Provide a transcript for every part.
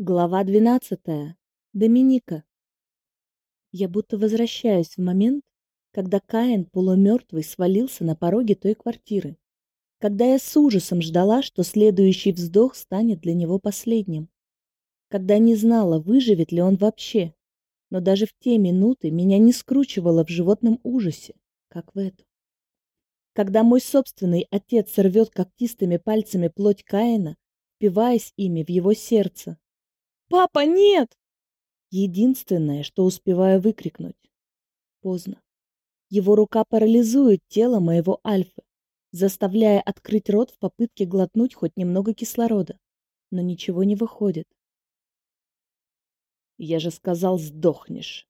Глава 12. Доминика. Я будто возвращаюсь в момент, когда Каин полумертвый свалился на пороге той квартиры. Когда я с ужасом ждала, что следующий вздох станет для него последним. Когда не знала, выживет ли он вообще. Но даже в те минуты меня не скручивало в животном ужасе, как в эту. Когда мой собственный отец рвет когтистыми пальцами плоть Каина, впиваясь ими в его сердце, Папа, нет! Единственное, что успеваю выкрикнуть. Поздно. Его рука парализует тело моего Альфы, заставляя открыть рот в попытке глотнуть хоть немного кислорода. Но ничего не выходит. Я же сказал, сдохнешь.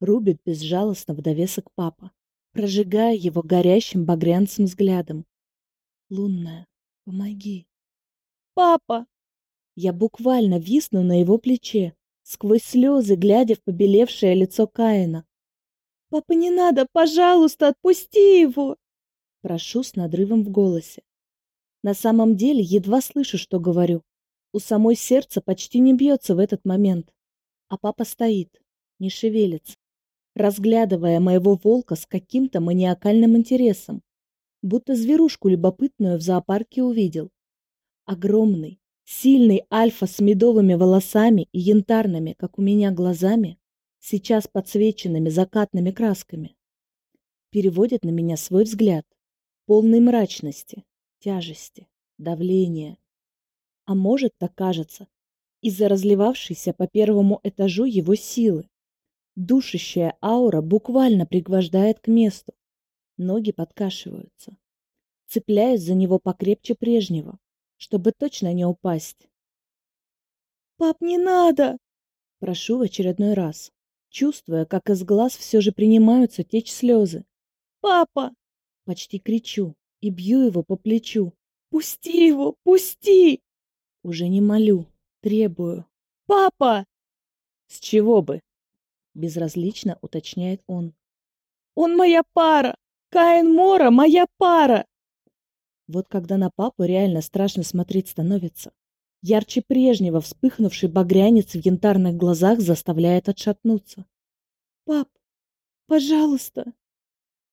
Рубит безжалостно в довесок папа, прожигая его горящим багрянцем взглядом. Лунная, помоги. Папа! Я буквально висну на его плече, сквозь слезы, глядя в побелевшее лицо Каина. «Папа, не надо! Пожалуйста, отпусти его!» Прошу с надрывом в голосе. На самом деле едва слышу, что говорю. У самой сердца почти не бьется в этот момент. А папа стоит, не шевелится, разглядывая моего волка с каким-то маниакальным интересом, будто зверушку любопытную в зоопарке увидел. Огромный, Сильный альфа с медовыми волосами и янтарными, как у меня, глазами, сейчас подсвеченными закатными красками, переводит на меня свой взгляд, полный мрачности, тяжести, давления. А может, так кажется, из-за разливавшейся по первому этажу его силы. Душащая аура буквально пригвождает к месту. Ноги подкашиваются. Цепляюсь за него покрепче прежнего, чтобы точно не упасть. «Пап, не надо!» Прошу в очередной раз, чувствуя, как из глаз все же принимаются течь слезы. «Папа!» Почти кричу и бью его по плечу. «Пусти его! Пусти!» Уже не молю, требую. «Папа!» «С чего бы?» Безразлично уточняет он. «Он моя пара! Каин Мора моя пара!» Вот когда на папу реально страшно смотреть становится. Ярче прежнего вспыхнувший багрянец в янтарных глазах заставляет отшатнуться. «Пап, пожалуйста!»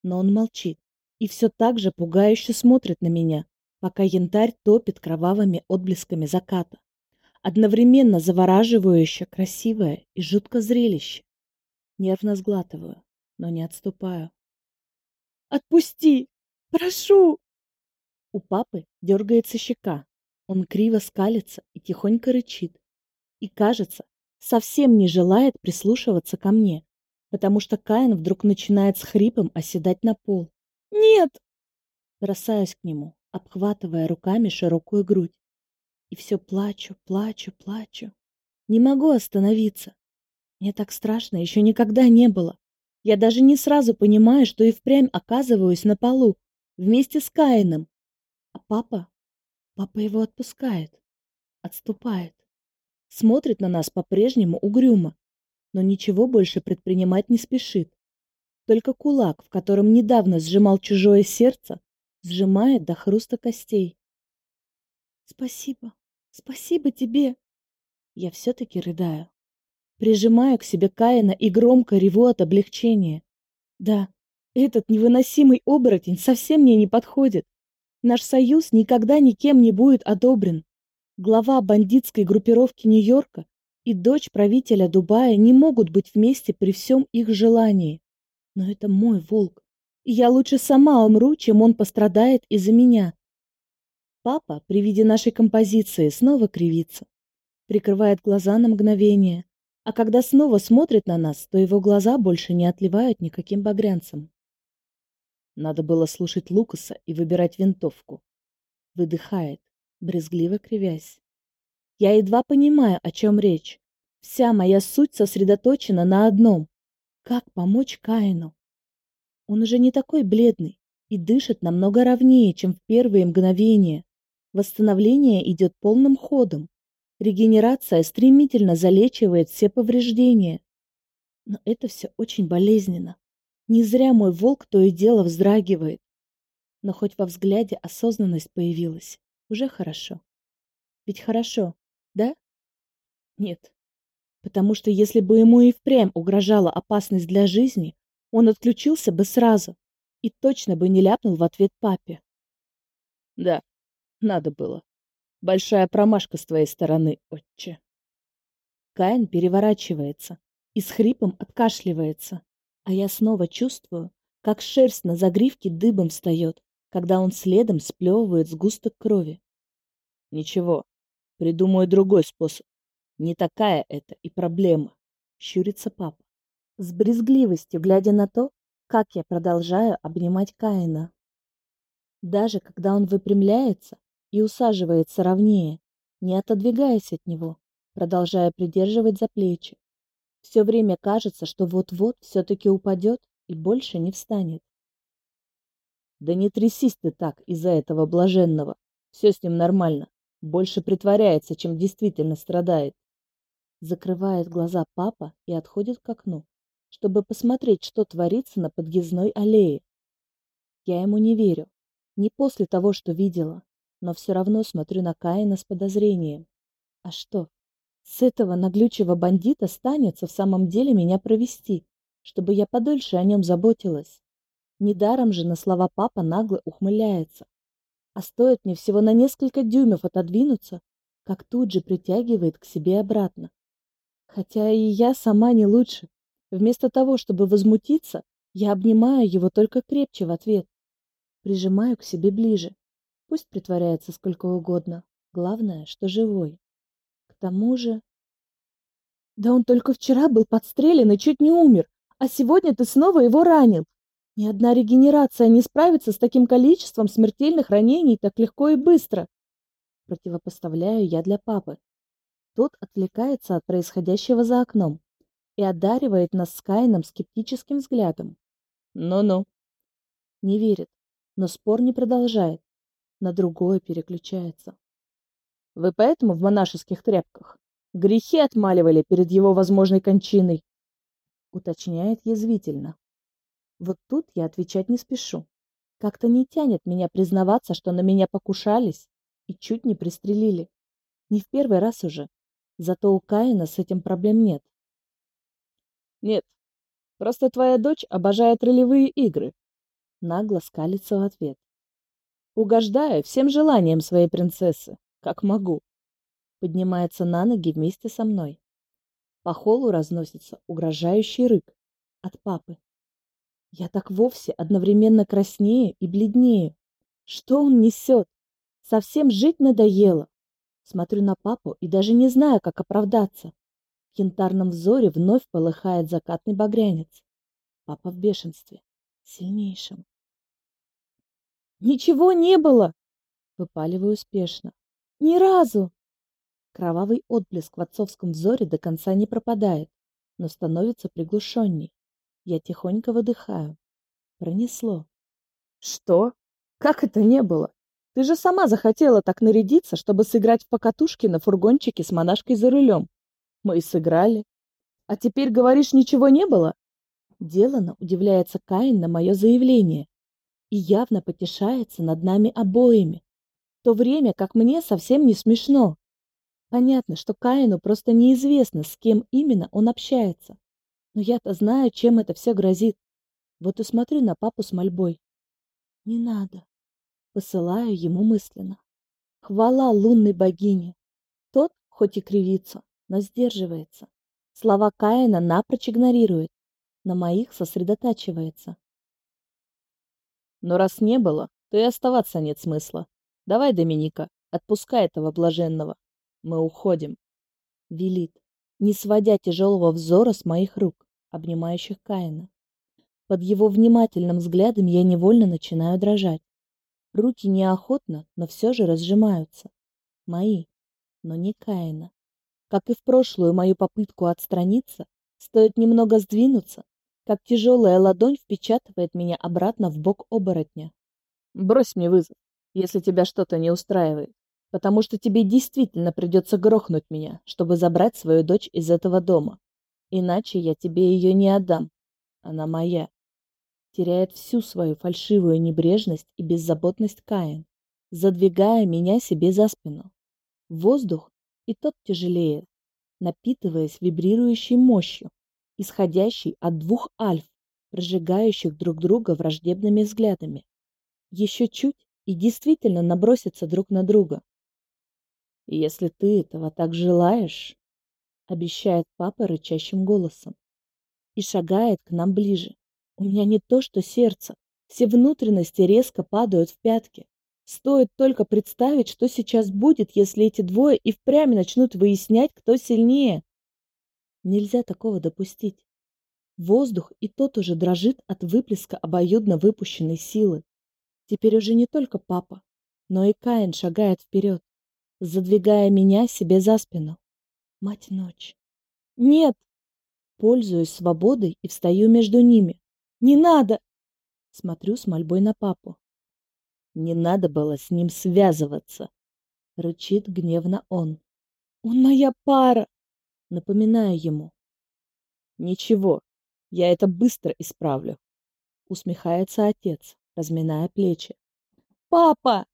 Но он молчит и все так же пугающе смотрит на меня, пока янтарь топит кровавыми отблесками заката. Одновременно завораживающе красивое и жутко зрелище. Нервно сглатываю, но не отступаю. «Отпусти! Прошу!» У папы дергается щека. Он криво скалится и тихонько рычит. И, кажется, совсем не желает прислушиваться ко мне, потому что Каин вдруг начинает с хрипом оседать на пол. «Нет!» Бросаюсь к нему, обхватывая руками широкую грудь. И все плачу, плачу, плачу. Не могу остановиться. Мне так страшно еще никогда не было. Я даже не сразу понимаю, что и впрямь оказываюсь на полу, вместе с Каином. А папа? Папа его отпускает. Отступает. Смотрит на нас по-прежнему угрюмо, но ничего больше предпринимать не спешит. Только кулак, в котором недавно сжимал чужое сердце, сжимает до хруста костей. Спасибо. Спасибо тебе. Я все-таки рыдаю. Прижимаю к себе Каина и громко реву от облегчения. Да, этот невыносимый оборотень совсем мне не подходит. Наш союз никогда никем не будет одобрен. Глава бандитской группировки Нью-Йорка и дочь правителя Дубая не могут быть вместе при всем их желании. Но это мой волк, и я лучше сама умру, чем он пострадает из-за меня. Папа при виде нашей композиции снова кривится, прикрывает глаза на мгновение, а когда снова смотрит на нас, то его глаза больше не отливают никаким багрянцем. Надо было слушать Лукаса и выбирать винтовку. Выдыхает, брезгливо кривясь. Я едва понимаю, о чем речь. Вся моя суть сосредоточена на одном. Как помочь Каину? Он уже не такой бледный и дышит намного ровнее, чем в первые мгновения. Восстановление идет полным ходом. Регенерация стремительно залечивает все повреждения. Но это все очень болезненно. Не зря мой волк то и дело вздрагивает. Но хоть во взгляде осознанность появилась. Уже хорошо. Ведь хорошо, да? Нет. Потому что если бы ему и впрямь угрожала опасность для жизни, он отключился бы сразу и точно бы не ляпнул в ответ папе. Да, надо было. Большая промашка с твоей стороны, отче. Каин переворачивается и с хрипом откашливается. А я снова чувствую, как шерсть на загривке дыбом встает, когда он следом сплевывает сгусток крови. Ничего, придумаю другой способ. Не такая это и проблема, щурится папа, с брезгливостью глядя на то, как я продолжаю обнимать Каина. Даже когда он выпрямляется и усаживается ровнее, не отодвигаясь от него, продолжая придерживать за плечи. Все время кажется, что вот-вот все-таки упадет и больше не встанет. Да не трясись ты так из-за этого блаженного. Все с ним нормально. Больше притворяется, чем действительно страдает. Закрывает глаза папа и отходит к окну, чтобы посмотреть, что творится на подъездной аллее. Я ему не верю. Не после того, что видела, но все равно смотрю на Каина с подозрением. А что, с этого наглючего бандита станется в самом деле меня провести, чтобы я подольше о нем заботилась. Недаром же на слова папа нагло ухмыляется. А стоит мне всего на несколько дюймов отодвинуться, как тут же притягивает к себе обратно. Хотя и я сама не лучше. Вместо того, чтобы возмутиться, я обнимаю его только крепче в ответ. Прижимаю к себе ближе. Пусть притворяется сколько угодно. Главное, что живой тому же... Да он только вчера был подстрелен и чуть не умер, а сегодня ты снова его ранил. Ни одна регенерация не справится с таким количеством смертельных ранений так легко и быстро. Противопоставляю я для папы. Тот отвлекается от происходящего за окном и одаривает нас с Каином скептическим взглядом. Ну-ну. Не верит, но спор не продолжает. На другое переключается. Вы поэтому в монашеских тряпках грехи отмаливали перед его возможной кончиной?» Уточняет язвительно. Вот тут я отвечать не спешу. Как-то не тянет меня признаваться, что на меня покушались и чуть не пристрелили. Не в первый раз уже. Зато у Каина с этим проблем нет. Нет, просто твоя дочь обожает ролевые игры. Нагло скалится в ответ. Угождаю всем желаниям своей принцессы как могу. Поднимается на ноги вместе со мной. По холу разносится угрожающий рык от папы. Я так вовсе одновременно краснее и бледнее. Что он несет? Совсем жить надоело. Смотрю на папу и даже не знаю, как оправдаться. В янтарном взоре вновь полыхает закатный багрянец. Папа в бешенстве. Сильнейшем. «Ничего не было!» Выпаливаю успешно. Ни разу! Кровавый отблеск в отцовском взоре до конца не пропадает, но становится приглушенней. Я тихонько выдыхаю. Пронесло. Что? Как это не было? Ты же сама захотела так нарядиться, чтобы сыграть в покатушки на фургончике с монашкой за рулем. Мы и сыграли. А теперь, говоришь, ничего не было? Делано удивляется Каин на мое заявление и явно потешается над нами обоими то время как мне совсем не смешно. Понятно, что Каину просто неизвестно, с кем именно он общается. Но я-то знаю, чем это все грозит. Вот и смотрю на папу с мольбой. Не надо. Посылаю ему мысленно. Хвала лунной богине. Тот, хоть и кривится, но сдерживается. Слова Каина напрочь игнорирует. На моих сосредотачивается. Но раз не было, то и оставаться нет смысла. Давай, Доминика, отпускай этого блаженного. Мы уходим. Велит, не сводя тяжелого взора с моих рук, обнимающих Каина. Под его внимательным взглядом я невольно начинаю дрожать. Руки неохотно, но все же разжимаются. Мои, но не Каина. Как и в прошлую мою попытку отстраниться, стоит немного сдвинуться, как тяжелая ладонь впечатывает меня обратно в бок оборотня. «Брось мне вызов», если тебя что-то не устраивает, потому что тебе действительно придется грохнуть меня, чтобы забрать свою дочь из этого дома. Иначе я тебе ее не отдам. Она моя». Теряет всю свою фальшивую небрежность и беззаботность Каин, задвигая меня себе за спину. Воздух и тот тяжелее. напитываясь вибрирующей мощью, исходящей от двух альф, прожигающих друг друга враждебными взглядами. Еще чуть и действительно набросятся друг на друга. «Если ты этого так желаешь», — обещает папа рычащим голосом, и шагает к нам ближе. У меня не то что сердце, все внутренности резко падают в пятки. Стоит только представить, что сейчас будет, если эти двое и впрямь начнут выяснять, кто сильнее. Нельзя такого допустить. Воздух и тот уже дрожит от выплеска обоюдно выпущенной силы. Теперь уже не только папа, но и Каин шагает вперед, задвигая меня себе за спину. Мать ночь. Нет! Пользуюсь свободой и встаю между ними. Не надо! Смотрю с мольбой на папу. Не надо было с ним связываться. Рычит гневно он. Он моя пара! Напоминаю ему. Ничего, я это быстро исправлю. Усмехается отец разминая плечи. «Папа!»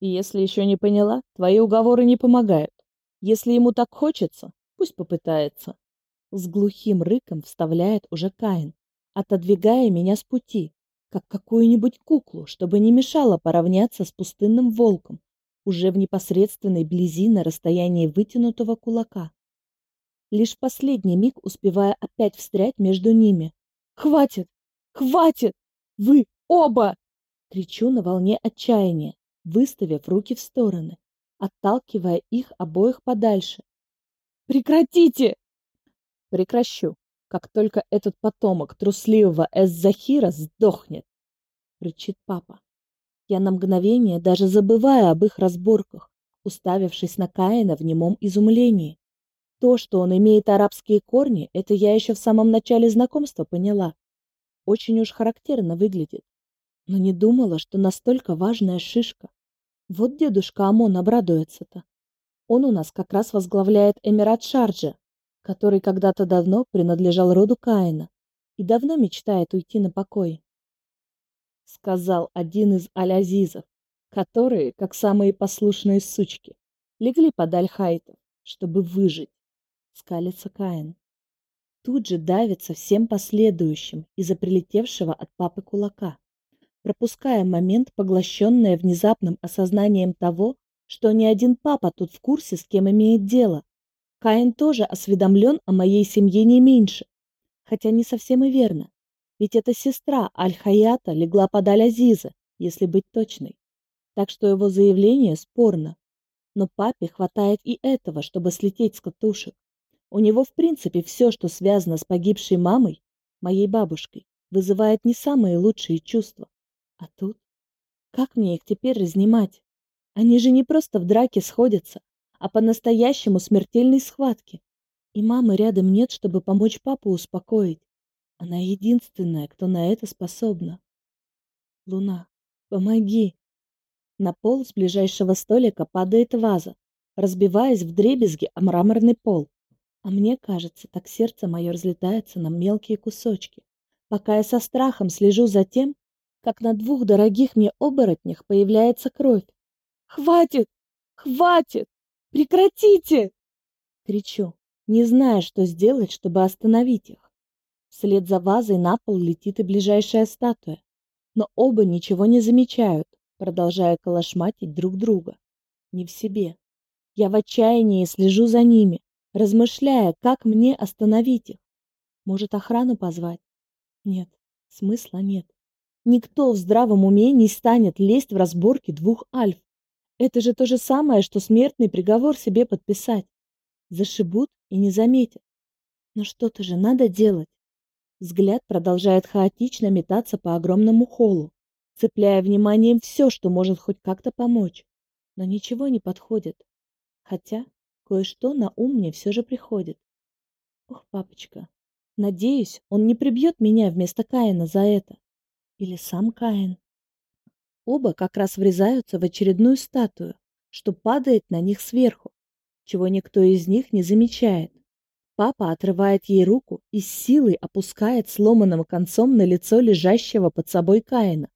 Если еще не поняла, твои уговоры не помогают. Если ему так хочется, пусть попытается. С глухим рыком вставляет уже Каин, отодвигая меня с пути, как какую-нибудь куклу, чтобы не мешало поравняться с пустынным волком, уже в непосредственной близи на расстоянии вытянутого кулака. Лишь в последний миг успевая опять встрять между ними. «Хватит! Хватит! Вы Оба!» Кричу на волне отчаяния, выставив руки в стороны, отталкивая их обоих подальше. «Прекратите!» «Прекращу, как только этот потомок трусливого Эс-Захира сдохнет!» Рычит папа. Я на мгновение даже забываю об их разборках, уставившись на Каина в немом изумлении. То, что он имеет арабские корни, это я еще в самом начале знакомства поняла. Очень уж характерно выглядит но не думала, что настолько важная шишка. Вот дедушка Амон обрадуется-то. Он у нас как раз возглавляет Эмират Шарджа, который когда-то давно принадлежал роду Каина и давно мечтает уйти на покой. Сказал один из алязизов, которые, как самые послушные сучки, легли под Аль-Хайтов, чтобы выжить. Скалится Каин. Тут же давится всем последующим из-за прилетевшего от папы кулака пропуская момент, поглощенная внезапным осознанием того, что ни один папа тут в курсе, с кем имеет дело. Каин тоже осведомлен о моей семье не меньше. Хотя не совсем и верно. Ведь эта сестра Аль-Хаята легла под Аль-Азиза, если быть точной. Так что его заявление спорно. Но папе хватает и этого, чтобы слететь с катушек. У него в принципе все, что связано с погибшей мамой, моей бабушкой, вызывает не самые лучшие чувства. А тут? Как мне их теперь разнимать? Они же не просто в драке сходятся, а по-настоящему смертельной схватки. И мамы рядом нет, чтобы помочь папу успокоить. Она единственная, кто на это способна. Луна, помоги. На пол с ближайшего столика падает ваза, разбиваясь в дребезги о мраморный пол. А мне кажется, так сердце мое разлетается на мелкие кусочки, пока я со страхом слежу за тем, как на двух дорогих мне оборотнях появляется кровь. «Хватит! Хватит! Прекратите!» Кричу, не зная, что сделать, чтобы остановить их. Вслед за вазой на пол летит и ближайшая статуя. Но оба ничего не замечают, продолжая колошматить друг друга. Не в себе. Я в отчаянии слежу за ними, размышляя, как мне остановить их. Может, охрану позвать? Нет, смысла нет. Никто в здравом уме не станет лезть в разборки двух альф. Это же то же самое, что смертный приговор себе подписать. Зашибут и не заметят. Но что-то же надо делать. Взгляд продолжает хаотично метаться по огромному холлу, цепляя вниманием все, что может хоть как-то помочь. Но ничего не подходит. Хотя кое-что на ум мне все же приходит. Ох, папочка, надеюсь, он не прибьет меня вместо Каина за это. Или сам Каин. Оба как раз врезаются в очередную статую, что падает на них сверху, чего никто из них не замечает. Папа отрывает ей руку и с силой опускает сломанным концом на лицо лежащего под собой Каина.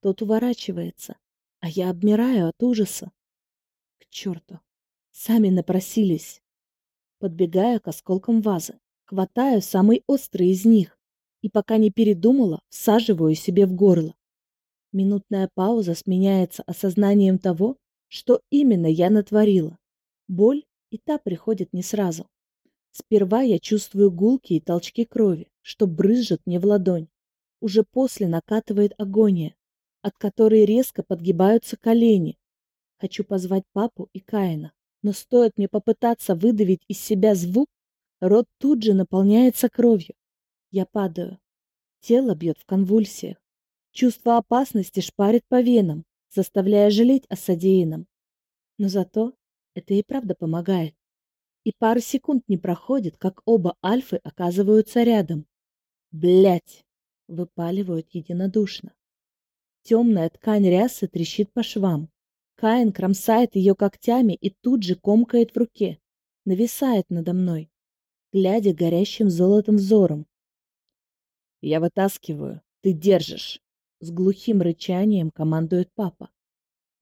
Тот уворачивается, а я обмираю от ужаса. К черту! Сами напросились. Подбегаю к осколкам вазы, хватаю самый острый из них и пока не передумала, всаживаю себе в горло. Минутная пауза сменяется осознанием того, что именно я натворила. Боль и та приходит не сразу. Сперва я чувствую гулки и толчки крови, что брызжет мне в ладонь. Уже после накатывает агония, от которой резко подгибаются колени. Хочу позвать папу и Каина, но стоит мне попытаться выдавить из себя звук, рот тут же наполняется кровью. Я падаю. Тело бьет в конвульсиях. Чувство опасности шпарит по венам, заставляя жалеть о содеянном. Но зато это и правда помогает. И пары секунд не проходит, как оба альфы оказываются рядом. Блять! Выпаливают единодушно. Темная ткань рясы трещит по швам. Каин кромсает ее когтями и тут же комкает в руке. Нависает надо мной, глядя горящим золотом взором. Я вытаскиваю. Ты держишь. С глухим рычанием командует папа.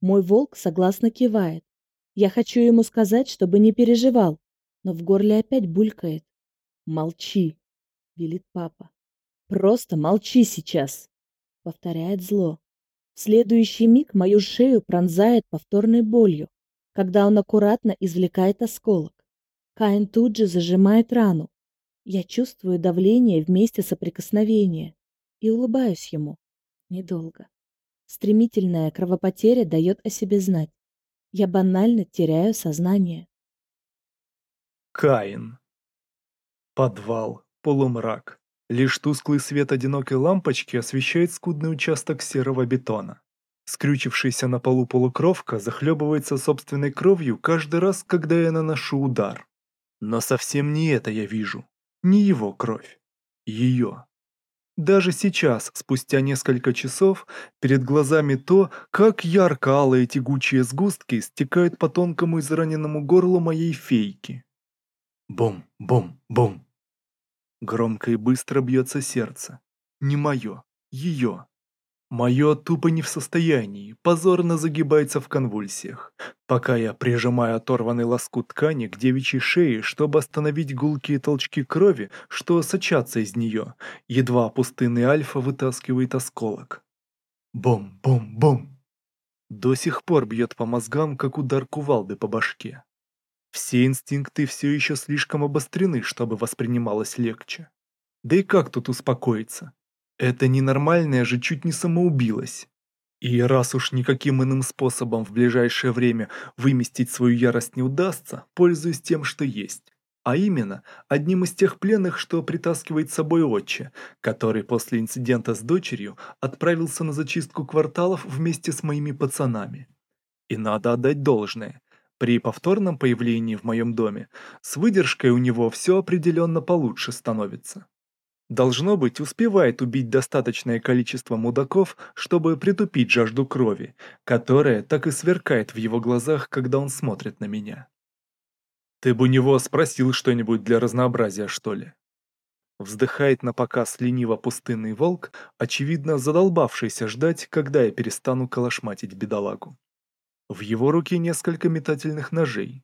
Мой волк согласно кивает. Я хочу ему сказать, чтобы не переживал, но в горле опять булькает. «Молчи!» — велит папа. «Просто молчи сейчас!» — повторяет зло. В следующий миг мою шею пронзает повторной болью, когда он аккуратно извлекает осколок. Каин тут же зажимает рану, я чувствую давление вместе соприкосновения и улыбаюсь ему. Недолго. Стремительная кровопотеря дает о себе знать. Я банально теряю сознание. Каин. Подвал, полумрак. Лишь тусклый свет одинокой лампочки освещает скудный участок серого бетона. Скрючившийся на полу полукровка захлебывается собственной кровью каждый раз, когда я наношу удар. Но совсем не это я вижу не его кровь, ее. Даже сейчас, спустя несколько часов, перед глазами то, как ярко алые тягучие сгустки стекают по тонкому израненному горлу моей фейки. Бум-бум-бум. Громко и быстро бьется сердце. Не мое, ее. Мое тупо не в состоянии, позорно загибается в конвульсиях, пока я прижимаю оторванный лоскут ткани к девичьей шее, чтобы остановить гулкие толчки крови, что сочатся из нее, едва пустынный Альфа вытаскивает осколок. Бум, бум, бум. До сих пор бьет по мозгам, как удар кувалды по башке. Все инстинкты все еще слишком обострены, чтобы воспринималось легче. Да и как тут успокоиться? Эта ненормальная же чуть не самоубилась. И раз уж никаким иным способом в ближайшее время выместить свою ярость не удастся, пользуюсь тем, что есть. А именно, одним из тех пленных, что притаскивает с собой отче, который после инцидента с дочерью отправился на зачистку кварталов вместе с моими пацанами. И надо отдать должное. При повторном появлении в моем доме с выдержкой у него все определенно получше становится должно быть, успевает убить достаточное количество мудаков, чтобы притупить жажду крови, которая так и сверкает в его глазах, когда он смотрит на меня. «Ты бы у него спросил что-нибудь для разнообразия, что ли?» Вздыхает на показ лениво-пустынный волк, очевидно задолбавшийся ждать, когда я перестану колошматить бедолагу. В его руке несколько метательных ножей.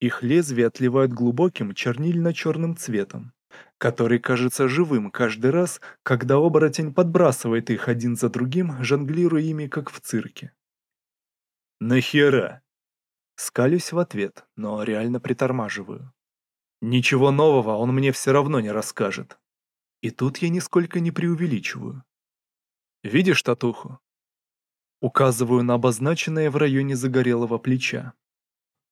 Их лезвия отливают глубоким чернильно-черным цветом, который кажется живым каждый раз, когда оборотень подбрасывает их один за другим, жонглируя ими, как в цирке. «Нахера?» Скалюсь в ответ, но реально притормаживаю. Ничего нового он мне все равно не расскажет. И тут я нисколько не преувеличиваю. «Видишь татуху?» Указываю на обозначенное в районе загорелого плеча.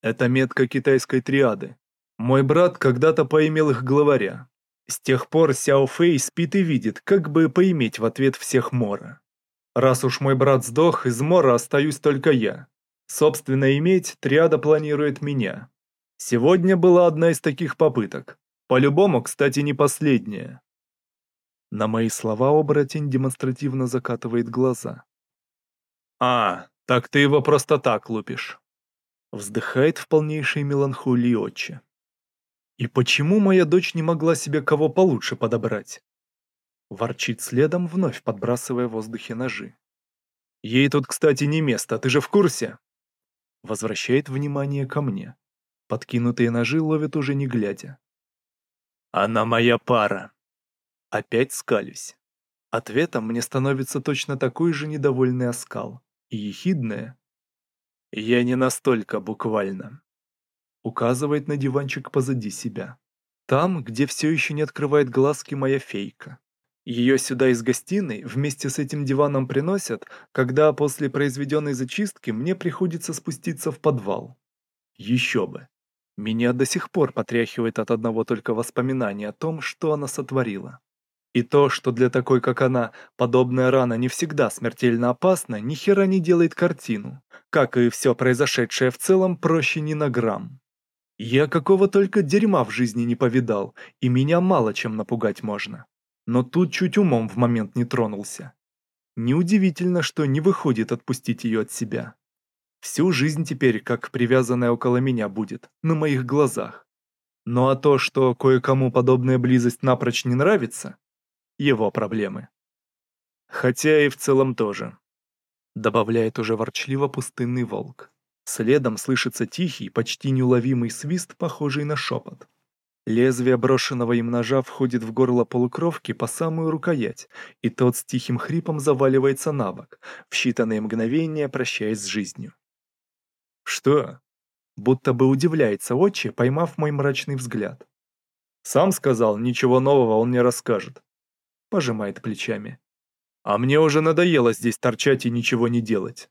Это метка китайской триады. Мой брат когда-то поимел их главаря. С тех пор Сяо Фэй спит и видит, как бы поиметь в ответ всех Мора. Раз уж мой брат сдох, из Мора остаюсь только я. Собственно, иметь триада планирует меня. Сегодня была одна из таких попыток. По-любому, кстати, не последняя. На мои слова оборотень демонстративно закатывает глаза. «А, так ты его просто так лупишь!» Вздыхает в полнейшей меланхолии отче. И почему моя дочь не могла себе кого получше подобрать? Ворчит следом, вновь подбрасывая в воздухе ножи. Ей тут, кстати, не место, ты же в курсе? Возвращает внимание ко мне. Подкинутые ножи ловят уже не глядя. Она моя пара. Опять скалюсь. Ответом мне становится точно такой же недовольный оскал. И ехидное. Я не настолько буквально указывает на диванчик позади себя. Там, где все еще не открывает глазки моя фейка. Ее сюда из гостиной вместе с этим диваном приносят, когда после произведенной зачистки мне приходится спуститься в подвал. Еще бы. Меня до сих пор потряхивает от одного только воспоминания о том, что она сотворила. И то, что для такой, как она, подобная рана не всегда смертельно опасна, ни хера не делает картину, как и все произошедшее в целом проще ни на грамм. Я какого только дерьма в жизни не повидал, и меня мало чем напугать можно. Но тут чуть умом в момент не тронулся. Неудивительно, что не выходит отпустить ее от себя. Всю жизнь теперь как привязанная около меня будет, на моих глазах. Ну а то, что кое-кому подобная близость напрочь не нравится, его проблемы. Хотя и в целом тоже. Добавляет уже ворчливо пустынный волк. Следом слышится тихий, почти неуловимый свист, похожий на шепот. Лезвие брошенного им ножа входит в горло полукровки по самую рукоять, и тот с тихим хрипом заваливается на бок, в считанные мгновения прощаясь с жизнью. «Что?» Будто бы удивляется отче, поймав мой мрачный взгляд. «Сам сказал, ничего нового он не расскажет». Пожимает плечами. «А мне уже надоело здесь торчать и ничего не делать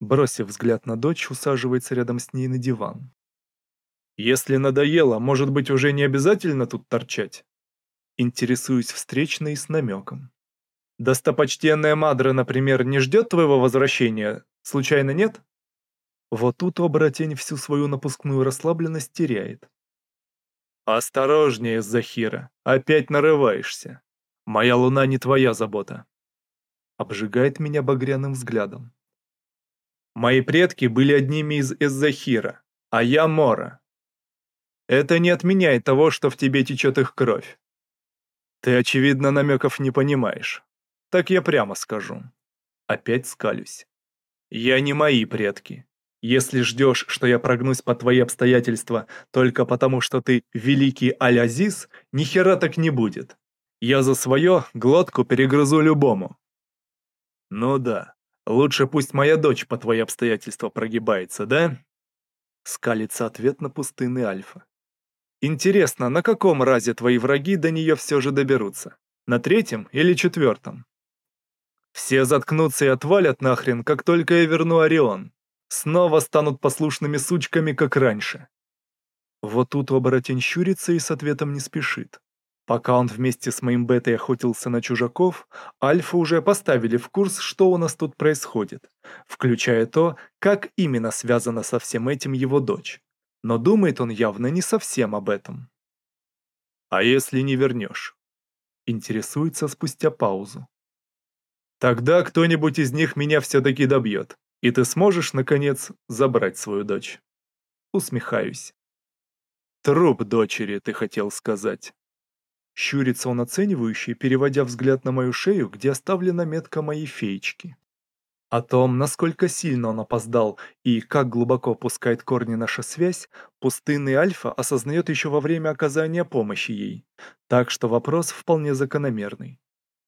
бросив взгляд на дочь, усаживается рядом с ней на диван. «Если надоело, может быть, уже не обязательно тут торчать?» Интересуюсь встречной с намеком. «Достопочтенная Мадра, например, не ждет твоего возвращения? Случайно нет?» Вот тут оборотень всю свою напускную расслабленность теряет. «Осторожнее, Захира, опять нарываешься. Моя луна не твоя забота». Обжигает меня багряным взглядом. Мои предки были одними из Эззахира, а я Мора. Это не отменяет того, что в тебе течет их кровь. Ты, очевидно, намеков не понимаешь. Так я прямо скажу. Опять скалюсь. Я не мои предки. Если ждешь, что я прогнусь под твои обстоятельства только потому, что ты великий Алязис, азиз нихера так не будет. Я за свое глотку перегрызу любому. Ну да, Лучше пусть моя дочь по твои обстоятельства прогибается, да?» Скалится ответ на пустынный Альфа. «Интересно, на каком разе твои враги до нее все же доберутся? На третьем или четвертом?» «Все заткнутся и отвалят нахрен, как только я верну Орион. Снова станут послушными сучками, как раньше». Вот тут оборотень щурится и с ответом не спешит. Пока он вместе с моим бетой охотился на чужаков, альфа уже поставили в курс, что у нас тут происходит, включая то, как именно связана со всем этим его дочь. Но думает он явно не совсем об этом. «А если не вернешь?» Интересуется спустя паузу. «Тогда кто-нибудь из них меня все-таки добьет, и ты сможешь, наконец, забрать свою дочь». Усмехаюсь. «Труп дочери, ты хотел сказать». Щурится он оценивающе, переводя взгляд на мою шею, где оставлена метка моей феечки. О том, насколько сильно он опоздал и как глубоко пускает корни наша связь, пустынный Альфа осознает еще во время оказания помощи ей, так что вопрос вполне закономерный.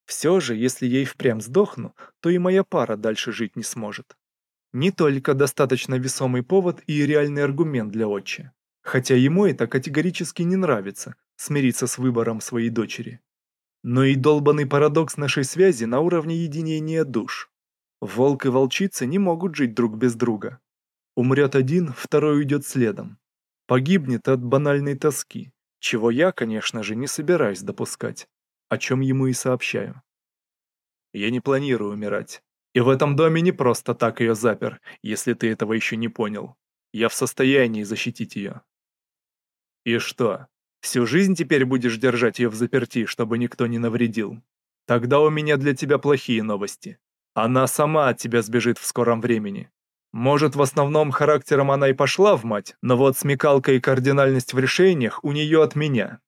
Все же, если я и впрямь сдохну, то и моя пара дальше жить не сможет. Не только достаточно весомый повод и реальный аргумент для отчи хотя ему это категорически не нравится, смириться с выбором своей дочери. Но и долбанный парадокс нашей связи на уровне единения душ. Волк и волчица не могут жить друг без друга. Умрет один, второй уйдет следом. Погибнет от банальной тоски, чего я, конечно же, не собираюсь допускать, о чем ему и сообщаю. Я не планирую умирать. И в этом доме не просто так ее запер, если ты этого еще не понял. Я в состоянии защитить ее. И что, всю жизнь теперь будешь держать ее в заперти, чтобы никто не навредил? Тогда у меня для тебя плохие новости. Она сама от тебя сбежит в скором времени. Может, в основном характером она и пошла в мать, но вот смекалка и кардинальность в решениях у нее от меня.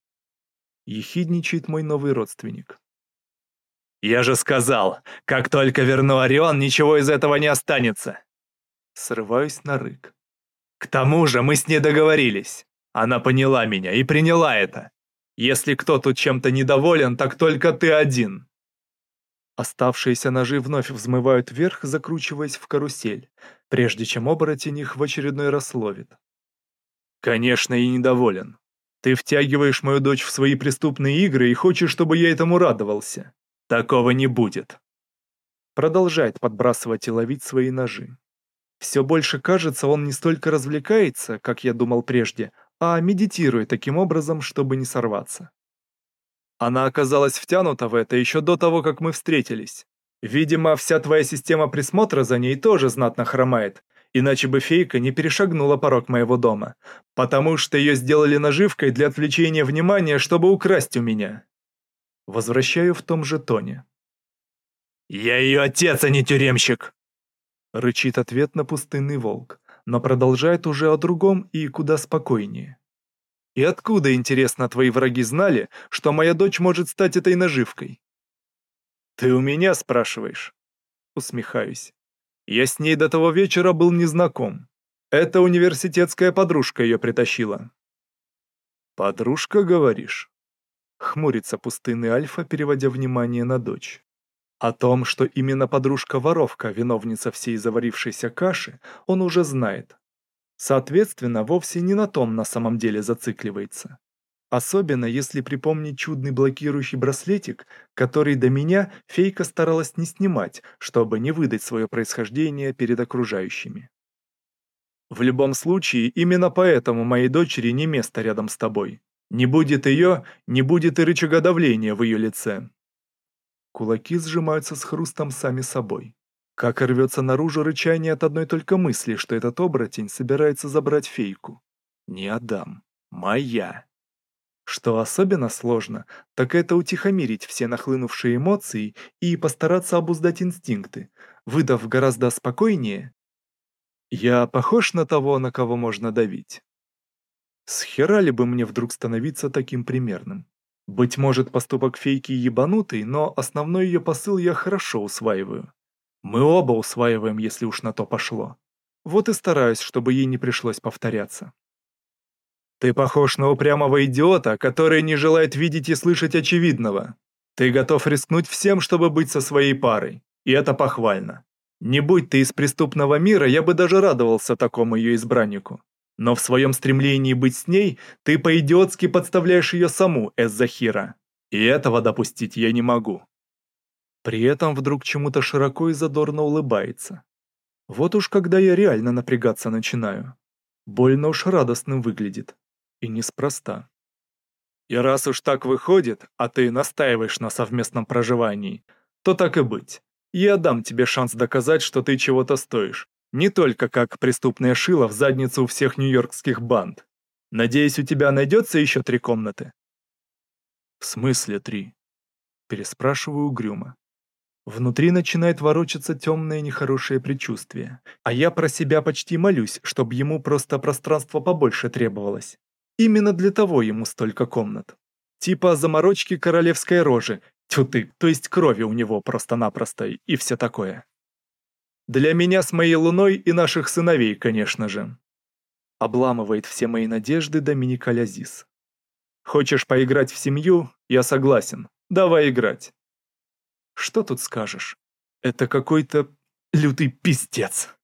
Ехидничает мой новый родственник. «Я же сказал, как только верну Орион, ничего из этого не останется!» Срываюсь на рык. «К тому же мы с ней договорились. Она поняла меня и приняла это. Если кто тут чем-то недоволен, так только ты один. Оставшиеся ножи вновь взмывают вверх, закручиваясь в карусель, прежде чем оборотень их в очередной раз ловит. Конечно, и недоволен. Ты втягиваешь мою дочь в свои преступные игры и хочешь, чтобы я этому радовался. Такого не будет. Продолжает подбрасывать и ловить свои ножи. Все больше кажется, он не столько развлекается, как я думал прежде, а медитируя таким образом, чтобы не сорваться. Она оказалась втянута в это еще до того, как мы встретились. Видимо, вся твоя система присмотра за ней тоже знатно хромает, иначе бы фейка не перешагнула порог моего дома, потому что ее сделали наживкой для отвлечения внимания, чтобы украсть у меня. Возвращаю в том же тоне. «Я ее отец, а не тюремщик!» Рычит ответ на пустынный волк, но продолжает уже о другом и куда спокойнее. «И откуда, интересно, твои враги знали, что моя дочь может стать этой наживкой?» «Ты у меня спрашиваешь?» Усмехаюсь. «Я с ней до того вечера был незнаком. Это университетская подружка ее притащила». «Подружка, говоришь?» Хмурится пустынный Альфа, переводя внимание на дочь. О том, что именно подружка-воровка, виновница всей заварившейся каши, он уже знает. Соответственно, вовсе не на том на самом деле зацикливается. Особенно, если припомнить чудный блокирующий браслетик, который до меня фейка старалась не снимать, чтобы не выдать свое происхождение перед окружающими. В любом случае, именно поэтому моей дочери не место рядом с тобой. Не будет ее, не будет и рычага давления в ее лице. Кулаки сжимаются с хрустом сами собой. Как рвется наружу рычание от одной только мысли, что этот оборотень собирается забрать фейку. «Не отдам. Моя!» Что особенно сложно, так это утихомирить все нахлынувшие эмоции и постараться обуздать инстинкты, выдав гораздо спокойнее «Я похож на того, на кого можно давить?» Схера ли бы мне вдруг становиться таким примерным? Быть может, поступок фейки ебанутый, но основной ее посыл я хорошо усваиваю. Мы оба усваиваем, если уж на то пошло. Вот и стараюсь, чтобы ей не пришлось повторяться. Ты похож на упрямого идиота, который не желает видеть и слышать очевидного. Ты готов рискнуть всем, чтобы быть со своей парой. И это похвально. Не будь ты из преступного мира, я бы даже радовался такому ее избраннику. Но в своем стремлении быть с ней ты по-идиотски подставляешь ее саму, Эззахира. И этого допустить я не могу. При этом вдруг чему-то широко и задорно улыбается. Вот уж когда я реально напрягаться начинаю. Больно уж радостным выглядит. И неспроста. И раз уж так выходит, а ты настаиваешь на совместном проживании, то так и быть. Я дам тебе шанс доказать, что ты чего-то стоишь, не только как преступная шила в задницу у всех нью-йоркских банд. Надеюсь, у тебя найдется еще три комнаты?» «В смысле три?» Переспрашиваю угрюмо. Внутри начинает ворочаться темное нехорошее предчувствие, а я про себя почти молюсь, чтобы ему просто пространство побольше требовалось. Именно для того ему столько комнат. Типа заморочки королевской рожи, тьфу то есть крови у него просто-напросто и все такое. Для меня с моей луной и наших сыновей, конечно же. Обламывает все мои надежды Доминик Алязис. Хочешь поиграть в семью? Я согласен. Давай играть. Что тут скажешь? Это какой-то лютый пиздец.